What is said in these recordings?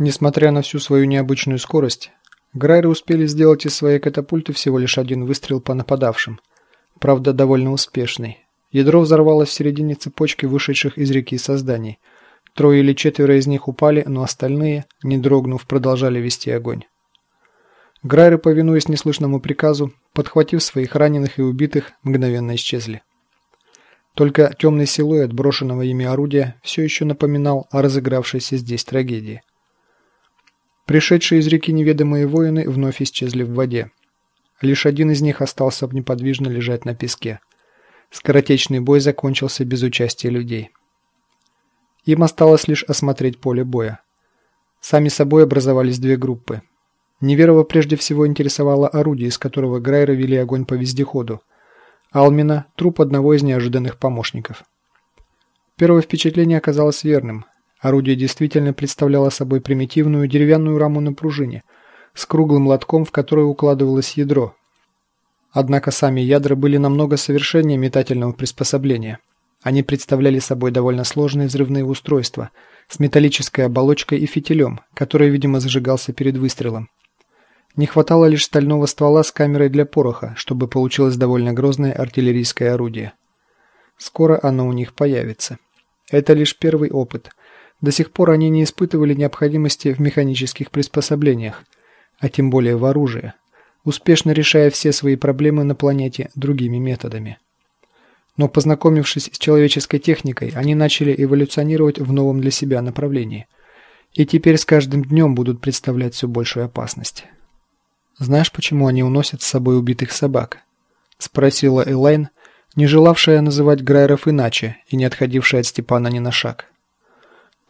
Несмотря на всю свою необычную скорость, Грайры успели сделать из своей катапульты всего лишь один выстрел по нападавшим, правда довольно успешный. Ядро взорвалось в середине цепочки вышедших из реки созданий. Трое или четверо из них упали, но остальные, не дрогнув, продолжали вести огонь. Грайры, повинуясь неслышному приказу, подхватив своих раненых и убитых, мгновенно исчезли. Только темный силуэт брошенного ими орудия все еще напоминал о разыгравшейся здесь трагедии. Пришедшие из реки неведомые воины вновь исчезли в воде. Лишь один из них остался неподвижно лежать на песке. Скоротечный бой закончился без участия людей. Им осталось лишь осмотреть поле боя. Сами собой образовались две группы. Неверова прежде всего интересовало орудие, из которого Грайры вели огонь по вездеходу. Алмина – труп одного из неожиданных помощников. Первое впечатление оказалось верным. Орудие действительно представляло собой примитивную деревянную раму на пружине с круглым лотком, в который укладывалось ядро. Однако сами ядра были намного совершеннее метательного приспособления. Они представляли собой довольно сложные взрывные устройства с металлической оболочкой и фитилем, который, видимо, зажигался перед выстрелом. Не хватало лишь стального ствола с камерой для пороха, чтобы получилось довольно грозное артиллерийское орудие. Скоро оно у них появится. Это лишь первый опыт – до сих пор они не испытывали необходимости в механических приспособлениях, а тем более в оружии, успешно решая все свои проблемы на планете другими методами. Но познакомившись с человеческой техникой, они начали эволюционировать в новом для себя направлении. И теперь с каждым днем будут представлять все большую опасность. «Знаешь, почему они уносят с собой убитых собак?» – спросила Элайн, не желавшая называть Грайров иначе и не отходившая от Степана ни на шаг.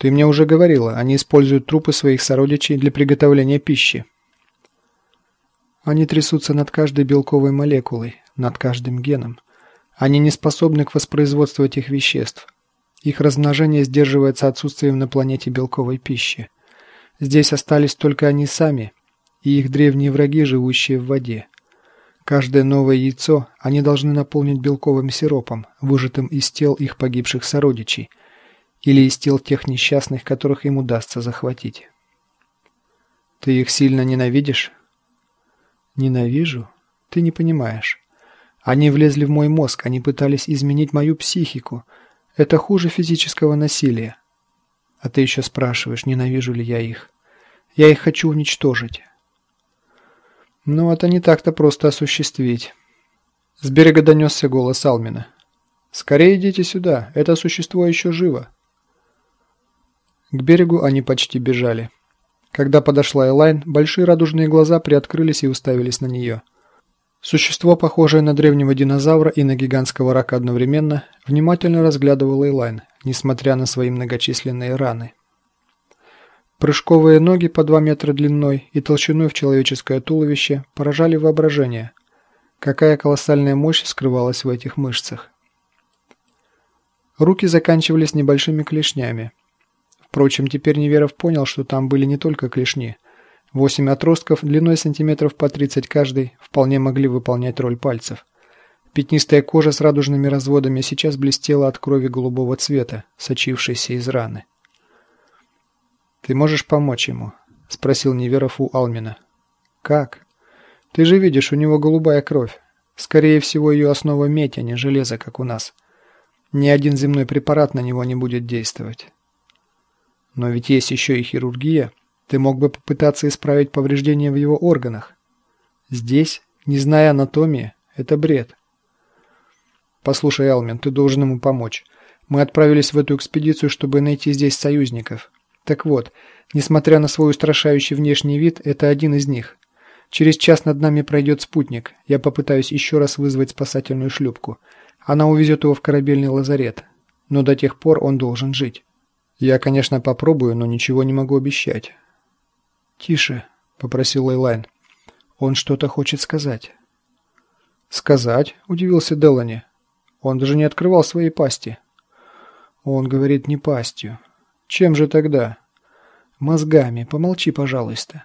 Ты мне уже говорила, они используют трупы своих сородичей для приготовления пищи. Они трясутся над каждой белковой молекулой, над каждым геном. Они не способны к воспроизводству этих веществ. Их размножение сдерживается отсутствием на планете белковой пищи. Здесь остались только они сами и их древние враги, живущие в воде. Каждое новое яйцо они должны наполнить белковым сиропом, выжатым из тел их погибших сородичей – или из тел тех несчастных, которых им удастся захватить. Ты их сильно ненавидишь? Ненавижу? Ты не понимаешь. Они влезли в мой мозг, они пытались изменить мою психику. Это хуже физического насилия. А ты еще спрашиваешь, ненавижу ли я их. Я их хочу уничтожить. Ну, это не так-то просто осуществить. С берега донесся голос Алмина. «Скорее идите сюда, это существо еще живо». К берегу они почти бежали. Когда подошла Элайн, большие радужные глаза приоткрылись и уставились на нее. Существо, похожее на древнего динозавра и на гигантского рака одновременно, внимательно разглядывало Элайн, несмотря на свои многочисленные раны. Прыжковые ноги по 2 метра длиной и толщиной в человеческое туловище поражали воображение. Какая колоссальная мощь скрывалась в этих мышцах. Руки заканчивались небольшими клешнями, Впрочем, теперь Неверов понял, что там были не только клешни. Восемь отростков длиной сантиметров по 30 каждый вполне могли выполнять роль пальцев. Пятнистая кожа с радужными разводами сейчас блестела от крови голубого цвета, сочившейся из раны. «Ты можешь помочь ему?» – спросил Неверов у Алмина. «Как? Ты же видишь, у него голубая кровь. Скорее всего, ее основа медь, а не железо, как у нас. Ни один земной препарат на него не будет действовать. Но ведь есть еще и хирургия. Ты мог бы попытаться исправить повреждения в его органах. Здесь, не зная анатомии, это бред. Послушай, Алмин, ты должен ему помочь. Мы отправились в эту экспедицию, чтобы найти здесь союзников. Так вот, несмотря на свой устрашающий внешний вид, это один из них. Через час над нами пройдет спутник. Я попытаюсь еще раз вызвать спасательную шлюпку. Она увезет его в корабельный лазарет. Но до тех пор он должен жить. «Я, конечно, попробую, но ничего не могу обещать». «Тише», — попросил Лейлайн. «Он что-то хочет сказать». «Сказать?» — удивился Делани. «Он даже не открывал своей пасти». «Он говорит не пастью. Чем же тогда?» «Мозгами. Помолчи, пожалуйста».